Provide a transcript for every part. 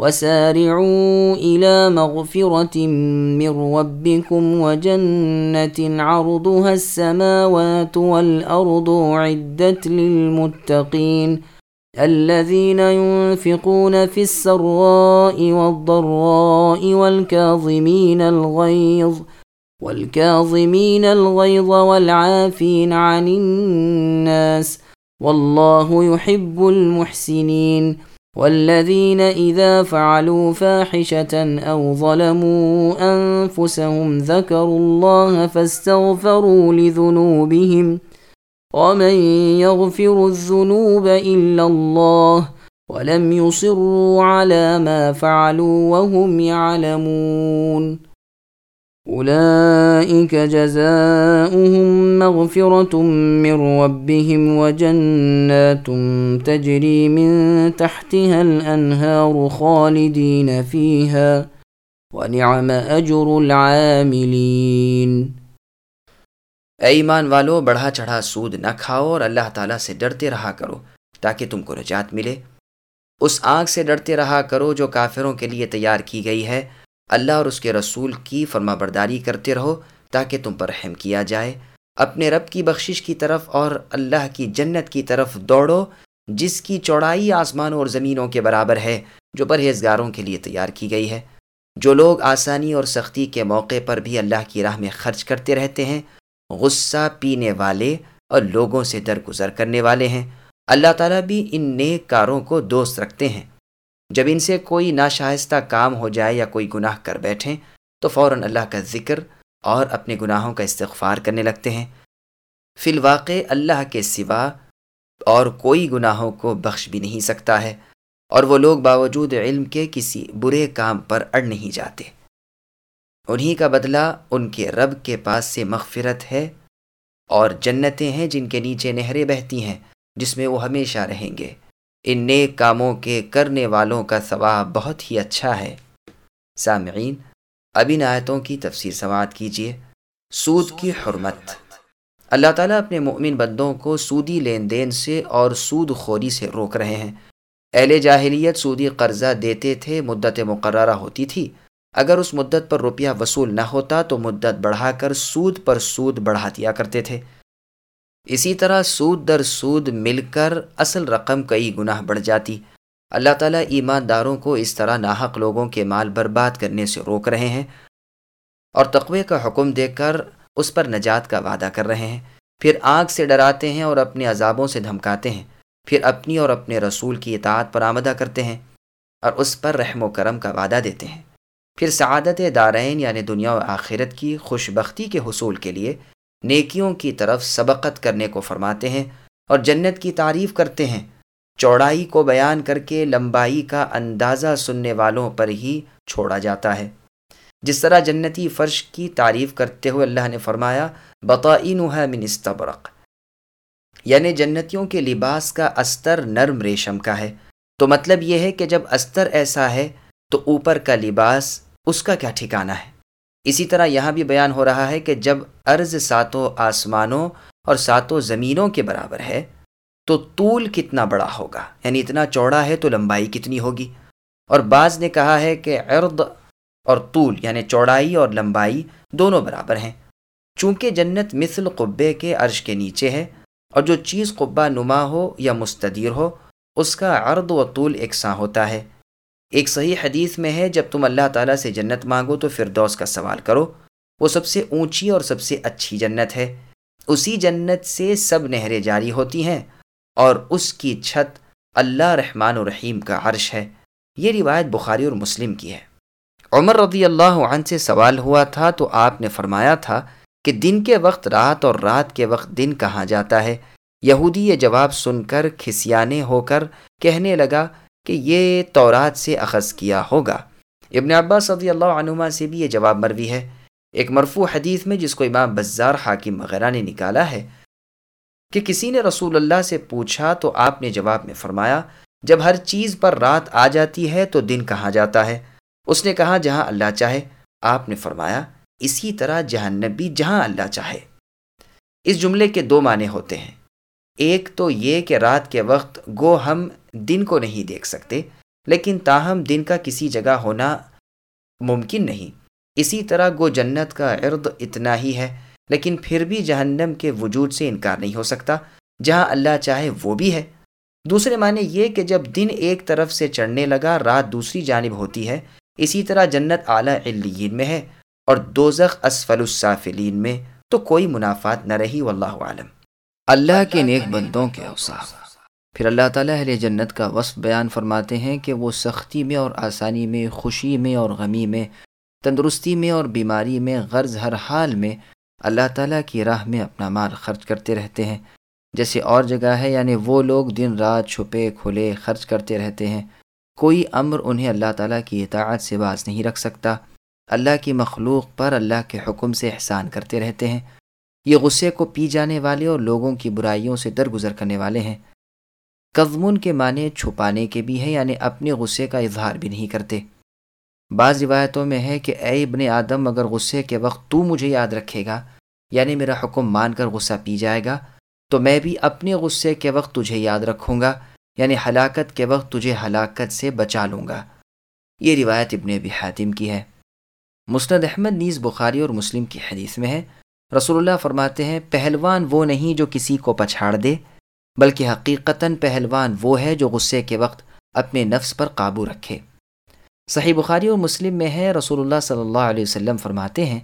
وسارعوا إلى مغفرة من ربكم وجنة عرضها السماوات والأرض عدت للمتقين الذين ينفقون في السراء والضراء والكاظمين الغيظ والكاظمين الغيظ والعافين عن الناس والله يحب المحسنين والذين إذا فعلوا فاحشة أو ظلموا أنفسهم ذكروا الله فاستغفروا لذنوبهم ومن يغفر الذنوب إلا الله ولم يصروا على ما فعلوا وهم يعلمون أولئك جزاؤهم مغفرة من ربهم وجنات تجري من تحتها الأنهار خالدين فيها ونعم أجر العاملين۔ اے ایمان والو، بڑھا چڑھا سود نہ کھاؤ اور اللہ تعالیٰ سے ڈرتے رہا کرو تاکہ تم کو نجات ملے۔ اس آنکھ سے ڈرتے رہا کرو جو کافروں کے لیے تیار کی گئی ہے۔ اللہ اور اس کے رسول کی فرما برداری کرتے رہو تاکہ تم پر رحم کیا جائے۔ اپنے رب کی بخشش کی طرف اور اللہ کی جنت کی طرف دوڑو، جس کی چوڑائی آسمانوں اور زمینوں کے برابر ہے، جو پرہیزگاروں کے لیے تیار کی گئی ہے۔ جو لوگ آسانی اور سختی کے موقع پر بھی اللہ کی راہ میں خرچ کرتے رہتے ہیں، غصہ پینے والے اور لوگوں سے درگزر کرنے والے ہیں۔ اللہ تعالیٰ بھی ان نیک کاروں کو دوست رکھتے ہیں۔ جب ان سے کوئی ناشائستہ کام ہو جائے یا کوئی گناہ کر بیٹھیں، تو فوراً اللہ کا ذکر اور اپنے گناہوں کا استغفار کرنے لگتے ہیں۔ فی الواقع، اللہ کے سوا اور کوئی گناہوں کو بخش بھی نہیں سکتا ہے، اور وہ لوگ باوجود علم کے کسی برے کام پر اڑ نہیں جاتے۔ انہی کا بدلہ ان کے رب کے پاس سے مغفرت ہے اور جنتیں ہیں جن کے نیچے نہریں بہتی ہیں، جس میں وہ ہمیشہ رہیں گے۔ ان نیک کاموں کے کرنے والوں کا ثواب بہت ہی اچھا ہے۔ سامعین، اب ان آیتوں کی تفسیر سماعت کیجیے۔ سود کی حرمت۔ اللہ تعالیٰ اپنے مؤمن بندوں کو سودی لین دین سے اور سود خوری سے روک رہے ہیں۔ اہل جاہلیت سودی قرضہ دیتے تھے، مدت مقررہ ہوتی تھی۔ اگر اس مدت پر روپیہ وصول نہ ہوتا تو مدت بڑھا کر سود پر سود بڑھا دیا کرتے تھے۔ اسی طرح سود در سود مل کر اصل رقم کئی گناہ بڑھ جاتی۔ اللہ تعالیٰ ایمانداروں کو اس طرح ناحق لوگوں کے مال برباد کرنے سے روک رہے ہیں اور تقوی کا حکم دے کر اس پر نجات کا وعدہ کر رہے ہیں۔ پھر آنکھ سے ڈراتے ہیں اور اپنے عذابوں سے دھمکاتے ہیں۔ پھر اپنی اور اپنے رسول کی اطاعت پر آمدہ کرتے ہیں اور اس پر رحم و کرم کا وعدہ دیتے ہیں۔ پھر سعادت دارین یعنی دنیا و آخرت کی خوش بختی کے حصول کے لیے نیکیوں کی طرف سبقت کرنے کو فرماتے ہیں اور جنت کی تعریف کرتے ہیں۔ چوڑائی کو بیان کر کے لمبائی کا اندازہ سننے والوں پر ہی چھوڑا جاتا ہے۔ جس طرح جنتی فرش کی تعریف کرتے ہوئے اللہ نے فرمایا بقعین من استبرق۔ یعنی جنتیوں کے لباس کا استر نرم ریشم کا ہے۔ تو مطلب یہ ہے کہ جب استر ایسا ہے، تو اوپر کا لباس اس کا کیا ٹھکانہ ہے؟ اسی طرح یہاں بھی بیان ہو رہا ہے کہ جب عرض ساتوں آسمانوں اور ساتوں زمینوں کے برابر ہے، تو طول کتنا بڑا ہوگا؟ یعنی اتنا چوڑا ہے تو لمبائی کتنی ہوگی؟ اور بعض نے کہا ہے کہ عرض اور طول یعنی چوڑائی اور لمبائی دونوں برابر ہیں۔ چونکہ جنت مثل قبے کے عرش کے نیچے ہے، اور جو چیز قبہ نما ہو یا مستدیر ہو، اس کا عرض و طول یکساں ہوتا ہے۔ ایک صحیح حدیث میں ہے، جب تم اللہ تعالیٰ سے جنت مانگو تو فردوس کا سوال کرو، وہ سب سے اونچی اور سب سے اچھی جنت ہے۔ اسی جنت سے سب نہریں جاری ہوتی ہیں اور اس کی چھت اللہ رحمان و رحیم کا عرش ہے۔ یہ روایت بخاری اور مسلم کی ہے۔ عمر رضی اللہ عنہ سے سوال ہوا تھا تو آپ نے فرمایا تھا کہ دن کے وقت رات اور رات کے وقت دن کہاں جاتا ہے؟ یہودی یہ جواب سن کر کھسیانے ہو کر کہنے لگا کہ یہ تورات سے اخذ کیا ہوگا۔ ابن عباس صدی اللہ عنما سے بھی یہ جواب مروی ہے۔ ایک مرفوع حدیث میں جس کو امام بزار حاکم وغیرہ نے نکالا ہے کہ کسی نے رسول اللہ سے پوچھا تو آپ نے جواب میں فرمایا، جب ہر چیز پر رات آ جاتی ہے تو دن کہاں جاتا ہے؟ اس نے کہا، جہاں اللہ چاہے۔ آپ نے فرمایا، اسی طرح جہنم بھی جہاں اللہ چاہے۔ اس جملے کے دو معنی ہوتے ہیں۔ ایک تو یہ کہ رات کے وقت گو ہم دن کو نہیں دیکھ سکتے، لیکن تاہم دن کا کسی جگہ ہونا ممکن نہیں۔ اسی طرح گو جنت کا عرد اتنا ہی ہے، لیکن پھر بھی جہنم کے وجود سے انکار نہیں ہو سکتا، جہاں اللہ چاہے وہ بھی ہے۔ دوسرے معنی یہ کہ جب دن ایک طرف سے چڑھنے لگا، رات دوسری جانب ہوتی ہے۔ اسی طرح جنت اعلیٰ علیین میں ہے، اور دوزخ اسفل السافلین میں، تو کوئی منافات نہ رہی، واللہ عالم اللہ کے نیک بندوں کے اوصاف۔ پھر اللہ تعالیٰ اہل جنت کا وصف بیان فرماتے ہیں کہ وہ سختی میں اور آسانی میں، خوشی میں اور غمی میں، تندرستی میں اور بیماری میں، غرض ہر حال میں اللہ تعالیٰ کی راہ میں اپنا مال خرچ کرتے رہتے ہیں۔ جیسے اور جگہ ہے یعنی وہ لوگ دن رات چھپے، کھلے، خرچ کرتے رہتے ہیں۔ کوئی امر انہیں اللہ تعالیٰ کی اطاعت سے باز نہیں رکھ سکتا۔ اللہ کی مخلوق پر اللہ کے حکم سے احسان کرتے رہتے ہیں۔ یہ غصے کو پی جانے والے اور لوگوں کی برائیوں سے درگزر کرنے والے ہیں۔ قزمن کے معنی چھپانے کے بھی ہیں یعنی اپنے غصے کا اظہار بھی نہیں کرتے۔ بعض روایتوں میں ہے کہ اے ابن آدم، اگر غصے کے وقت تو مجھے یاد رکھے گا یعنی میرا حکم مان کر غصہ پی جائے گا، تو میں بھی اپنے غصے کے وقت تجھے یاد رکھوں گا یعنی ہلاکت کے وقت تجھے ہلاکت سے بچا لوں گا۔ یہ روایت ابن ابی حاتم کی ہے۔ مسند احمد نیز بخاری اور مسلم کی حدیث میں ہے۔ رسول اللہ فرماتے ہیں، پہلوان وہ نہیں جو کسی کو پچھاڑ دے۔ بلکہ حقیقتاً پہلوان وہ ہے جو غصے کے وقت اپنے نفس پر قابو رکھے۔ صحیح بخاری اور مسلم میں ہے، رسول اللہ صلی اللہ علیہ وسلم فرماتے ہیں،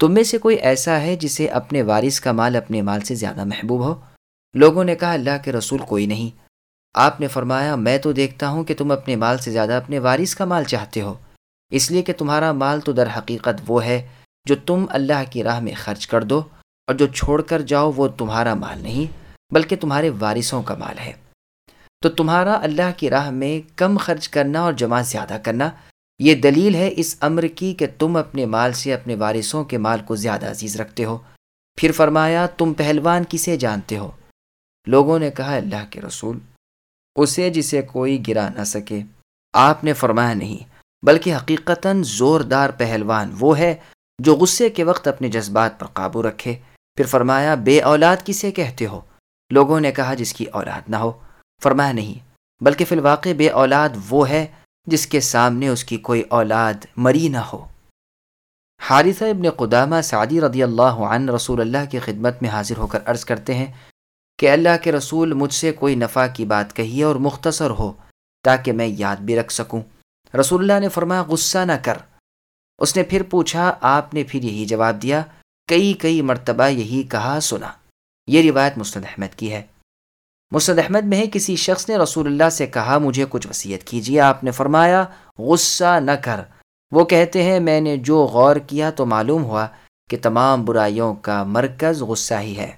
تم میں سے کوئی ایسا ہے جسے اپنے وارث کا مال اپنے مال سے زیادہ محبوب ہو؟ لوگوں نے کہا، اللہ کے رسول کوئی نہیں۔ آپ نے فرمایا، میں تو دیکھتا ہوں کہ تم اپنے مال سے زیادہ اپنے وارث کا مال چاہتے ہو۔ اس لیے کہ تمہارا مال تو در حقیقت وہ ہے جو تم اللہ کی راہ میں خرچ کر دو، اور جو چھوڑ کر جاؤ وہ تمہارا مال نہیں۔ بلکہ تمہارے وارثوں کا مال ہے۔ تو تمہارا اللہ کی راہ میں کم خرچ کرنا اور جمع زیادہ کرنا، یہ دلیل ہے اس امر کی کہ تم اپنے مال سے اپنے وارثوں کے مال کو زیادہ عزیز رکھتے ہو۔ پھر فرمایا، تم پہلوان کسے جانتے ہو؟ لوگوں نے کہا، اللہ کے رسول، اسے جسے کوئی گرا نہ سکے۔ آپ نے فرمایا، نہیں، بلکہ حقیقتاً زوردار پہلوان وہ ہے جو غصے کے وقت اپنے جذبات پر قابو رکھے۔ پھر فرمایا، بے اولاد کسے کہتے ہو؟ لوگوں نے کہا جس کی اولاد نہ ہو۔ فرمایا نہیں، بلکہ فی الواقع بے اولاد وہ ہے جس کے سامنے اس کی کوئی اولاد مری نہ ہو۔ حارثہ ابن قدامہ سعدی رضی اللہ عنہ رسول اللہ کی خدمت میں حاضر ہو کر عرض کرتے ہیں کہ اللہ کے رسول مجھ سے کوئی نفع کی بات کہیے اور مختصر ہو تاکہ میں یاد بھی رکھ سکوں۔ رسول اللہ نے فرمایا، غصہ نہ کر۔ اس نے پھر پوچھا، آپ نے پھر یہی جواب دیا؟ کئی کئی مرتبہ یہی کہا، سنا۔ یہ روایت مستد احمد کی ہے۔ مستد احمد میں کسی شخص نے رسول اللہ سے کہا، مجھے کچھ وصیت کیجیے۔ آپ نے فرمایا، غصہ نہ کر۔ وہ کہتے ہیں، میں نے جو غور کیا تو معلوم ہوا کہ تمام برائیوں کا مرکز غصہ ہی ہے۔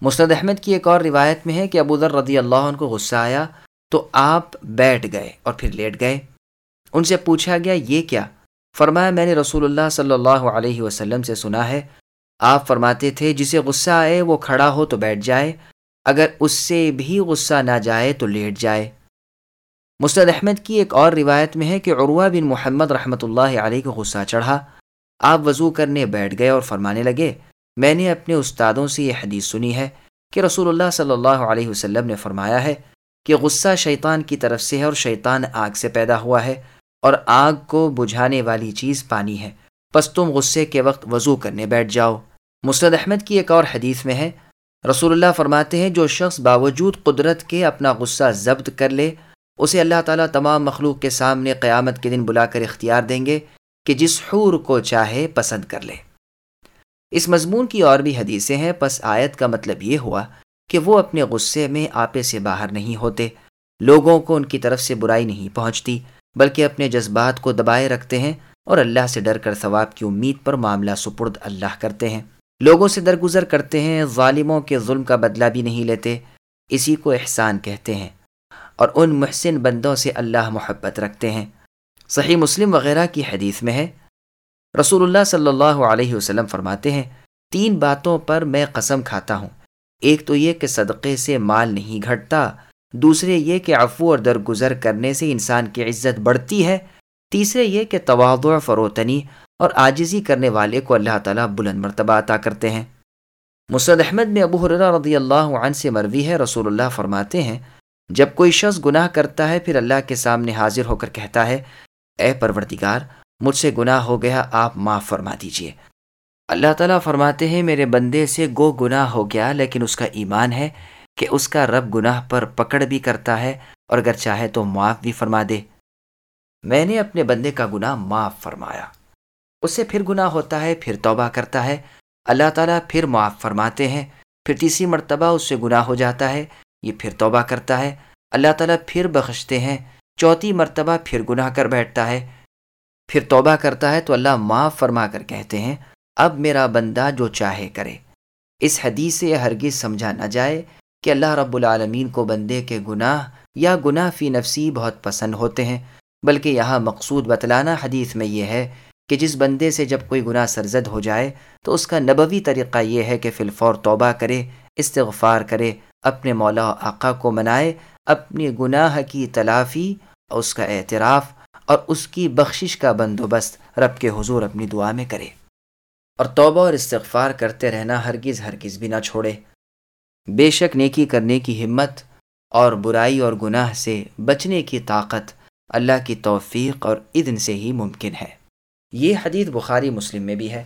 مستد احمد کی ایک اور روایت میں ہے کہ ابو ذر رضی اللہ عنہ کو غصہ آیا تو آپ بیٹھ گئے اور پھر لیٹ گئے۔ ان سے پوچھا گیا، یہ کیا؟ فرمایا، میں نے رسول اللہ صلی اللہ علیہ وسلم سے سنا ہے آپ فرماتے تھے، جسے غصہ آئے وہ کھڑا ہو تو بیٹھ جائے، اگر اس سے بھی غصہ نہ جائے تو لیٹ جائے۔ مستد احمد کی ایک اور روایت میں ہے کہ عروہ بن محمد رحمۃ اللہ علیہ کو غصہ چڑھا۔ آپ وضو کرنے بیٹھ گئے اور فرمانے لگے، میں نے اپنے استادوں سے یہ حدیث سنی ہے کہ رسول اللہ صلی اللہ علیہ وسلم نے فرمایا ہے کہ غصہ شیطان کی طرف سے ہے اور شیطان آگ سے پیدا ہوا ہے اور آگ کو بجھانے والی چیز پانی ہے۔ پس تم غصے کے وقت وضو کرنے بیٹھ جاؤ۔ مستد احمد کی ایک اور حدیث میں ہے، رسول اللہ فرماتے ہیں، جو شخص باوجود قدرت کے اپنا غصہ ضبط کر لے، اسے اللہ تعالیٰ تمام مخلوق کے سامنے قیامت کے دن بلا کر اختیار دیں گے کہ جس حور کو چاہے پسند کر لے۔ اس مضمون کی اور بھی حدیثیں ہیں، پس آیت کا مطلب یہ ہوا کہ وہ اپنے غصے میں آپے سے باہر نہیں ہوتے، لوگوں کو ان کی طرف سے برائی نہیں پہنچتی، بلکہ اپنے جذبات کو دبائے رکھتے ہیں اور اللہ سے ڈر کر ثواب کی امید پر معاملہ سپرد اللہ کرتے ہیں۔ لوگوں سے درگزر کرتے ہیں، ظالموں کے ظلم کا بدلہ بھی نہیں لیتے، اسی کو احسان کہتے ہیں۔ اور ان محسن بندوں سے اللہ محبت رکھتے ہیں۔ صحیح مسلم وغیرہ کی حدیث میں ہے۔ رسول اللہ صلی اللہ علیہ وسلم فرماتے ہیں، تین باتوں پر میں قسم کھاتا ہوں۔ ایک تو یہ کہ صدقے سے مال نہیں گھٹتا، دوسرے یہ کہ عفو اور درگزر کرنے سے انسان کی عزت بڑھتی ہے۔ تیسرے یہ کہ توادع فروتنی اور آجزی کرنے والے کو اللہ تعالیٰ بلند مرتبہ عطا کرتے ہیں۔ مسد احمد میں ابو حرہ رضی اللہ عنہ سے مروی ہے، رسول اللہ فرماتے ہیں، جب کوئی شخص گناہ کرتا ہے، پھر اللہ کے سامنے حاضر ہو کر کہتا ہے، اے پروردگار، مجھ سے گناہ ہو گیا، آپ معاف فرما دیجیے۔ اللہ تعالیٰ فرماتے ہیں، میرے بندے سے گو گناہ ہو گیا، لیکن اس کا ایمان ہے کہ اس کا رب گناہ پر پکڑ بھی کرتا ہے، اور اگر چاہے تو معاف بھی فرما دے۔ میں نے اپنے بندے کا گناہ معاف فرمایا۔ اس سے پھر گناہ ہوتا ہے، پھر توبہ کرتا ہے۔ اللہ تعالیٰ پھر معاف فرماتے ہیں۔ پھر تیسری مرتبہ اس سے گناہ ہو جاتا ہے، یہ پھر توبہ کرتا ہے۔ اللہ تعالیٰ پھر بخشتے ہیں۔ چوتھی مرتبہ پھر گناہ کر بیٹھتا ہے۔ پھر توبہ کرتا ہے تو اللہ معاف فرما کر کہتے ہیں، اب میرا بندہ جو چاہے کرے۔ اس حدیث سے یہ ہرگز سمجھا نہ جائے کہ اللہ رب العالمین کو بندے کے گناہ یا گناہ فی نفسی بہت پسند ہوتے ہیں۔ بلکہ یہاں مقصود بتلانا حدیث میں یہ ہے کہ جس بندے سے جب کوئی گناہ سرزد ہو جائے تو اس کا نبوی طریقہ یہ ہے کہ فی الفور توبہ کرے، استغفار کرے، اپنے مولا و آقا کو منائے، اپنی گناہ کی تلافی اور اس کا اعتراف اور اس کی بخشش کا بندوبست رب کے حضور اپنی دعا میں کرے۔ اور توبہ اور استغفار کرتے رہنا ہرگز ہرگز بھی نہ چھوڑے۔ بے شک نیکی کرنے کی ہمت اور برائی اور گناہ سے بچنے کی طاقت اللہ کی توفیق اور اذن سے ہی ممکن ہے۔ یہ حدیث بخاری مسلم میں بھی ہے۔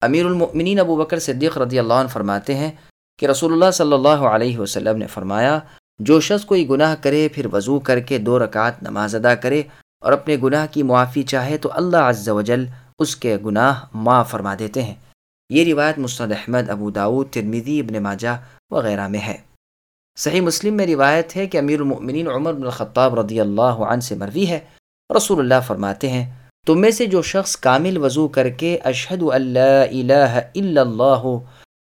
امیر المؤمنین ابو بکر صدیق رضی اللہ عنہ فرماتے ہیں کہ رسول اللہ صلی اللہ علیہ وسلم نے فرمایا، جو شخص کوئی گناہ کرے، پھر وضو کر کے دو رکعت نماز ادا کرے اور اپنے گناہ کی معافی چاہے تو اللہ عز و جل اس کے گناہ معاف فرما دیتے ہیں۔ یہ روایت مستد احمد، ابو داود ترمیدی ابن ماجہ وغیرہ میں ہے۔ صحیح مسلم میں روایت ہے کہ امیر المؤمنین عمر بن الخطاب رضی اللہ عنہ سے مروی ہے۔ رسول اللہ فرماتے ہیں، تم میں سے جو شخص کامل وضو کر کے اشہد اللہ الہ الا اللہ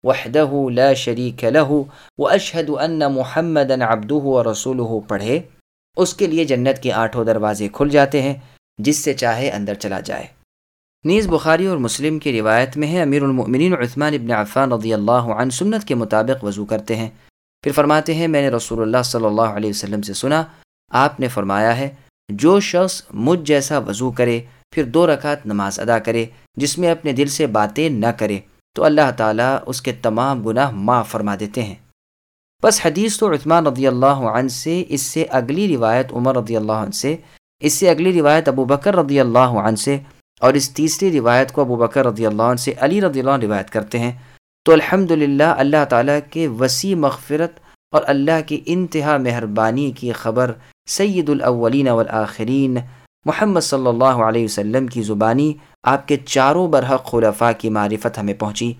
وحدہ لا شریک لہ و اشہد ان محمد عبدہ و رسول پڑھے، اس کے لیے جنت کے آٹھوں دروازے کھل جاتے ہیں، جس سے چاہے اندر چلا جائے۔ نیز بخاری اور مسلم کی روایت میں ہے، امیر المؤمنین عثمان ابن عفان رضی اللہ عنہ سنت کے مطابق وضو کرتے ہیں۔ پھر فرماتے ہیں، میں نے رسول اللہ صلی اللہ علیہ وسلم سے سنا، آپ نے فرمایا ہے، جو شخص مجھ جیسا وضو کرے، پھر دو رکعت نماز ادا کرے، جس میں اپنے دل سے باتیں نہ کرے، تو اللہ تعالیٰ اس کے تمام گناہ معاف فرما دیتے ہیں۔ بس حدیث تو عثمان رضی اللہ عنہ سے، اس سے اگلی روایت عمر رضی اللہ عنہ سے، اس سے اگلی روایت ابو بکر رضی اللہ عنہ سے، اور اس تیسری روایت کو ابو بکر رضی اللہ عنہ سے علی رضی اللہ عنہ روایت کرتے ہیں۔ تو الحمد اللہ تعالیٰ کے وسیع مغفرت اور اللہ کی انتہا مہربانی کی خبر سید الاولین والآخرین محمد صلی اللہ علیہ وسلم کی زبانی آپ کے چاروں برحق خلفاء کی معرفت ہمیں پہنچی۔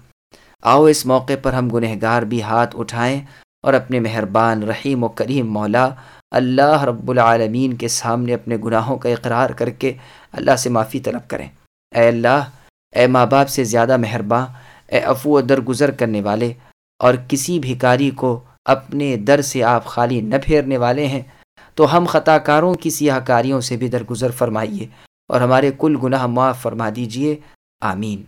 آؤ اس موقع پر ہم گنہگار بھی ہاتھ اٹھائیں اور اپنے مہربان، رحیم و کریم مولا اللہ رب العالمین کے سامنے اپنے گناہوں کا اقرار کر کے اللہ سے معافی طلب کریں۔ اے اللہ، اے ماں باپ سے زیادہ مہرباں اے افو درگزر کرنے والے، اور کسی بھکاری کو اپنے در سے آپ خالی نہ پھیرنے والے ہیں، تو ہم خطا کاروں کی سیاہ کاریوں سے بھی درگزر فرمائیے، اور ہمارے کل گناہ معاف فرما دیجیے، آمین۔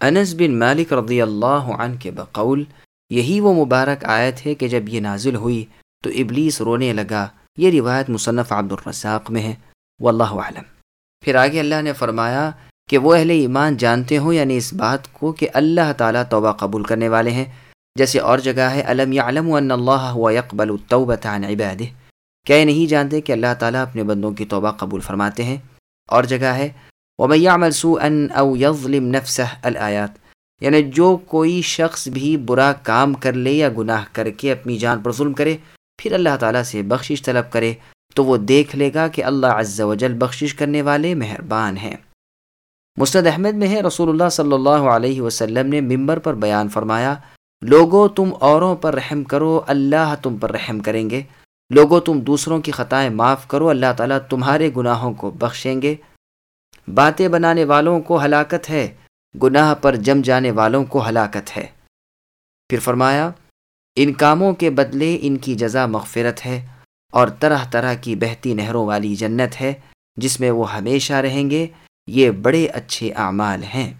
انس بن مالک رضی اللہ عنہ کے بقول، یہی وہ مبارک آیت ہے کہ جب یہ نازل ہوئی تو ابلیس رونے لگا۔ یہ روایت مصنف عبد الرزاق میں ہے، واللہ عالم پھر آگے اللہ نے فرمایا کہ وہ اہل ایمان جانتے ہوں یعنی اس بات کو کہ اللہ تعالیٰ توبہ قبول کرنے والے ہیں۔ جیسے اور جگہ ہے علم یعلم ان اللہ هو يقبل التوبة عن عباده۔ کیا یہ نہیں جانتے کہ اللہ تعالیٰ اپنے بندوں کی توبہ قبول فرماتے ہیں؟ اور جگہ ہے، وَمَن يَعْمَلْ سُوءًا أَوْ يَظْلِمْ نَفْسَهَ الْآيَات۔ یعنی جو کوئی شخص بھی برا کام کر لے یا گناہ کر کے اپنی جان پر ظلم کرے، پھر اللہ تعالیٰ سے بخشش طلب کرے، تو وہ دیکھ لے گا کہ اللہ عز و جل بخشش کرنے والے مہربان ہیں۔ مستد احمد میں ہے، رسول اللہ صلی اللہ علیہ وسلم نے ممبر پر بیان فرمایا لوگوں تم اوروں پر رحم کرو، اللہ تم پر رحم کریں گے۔ لوگوں تم دوسروں کی خطائیں معاف کرو، اللہ تعالیٰ تمہارے گناہوں کو بخشیں گے۔ باتیں بنانے والوں کو ہلاکت ہے، گناہ پر جم جانے والوں کو ہلاکت ہے۔ پھر فرمایا، ان کاموں کے بدلے ان کی جزا مغفرت ہے اور طرح طرح کی بہتی نہروں والی جنت ہے، جس میں وہ ہمیشہ رہیں گے۔ یہ بڑے اچھے اعمال ہیں۔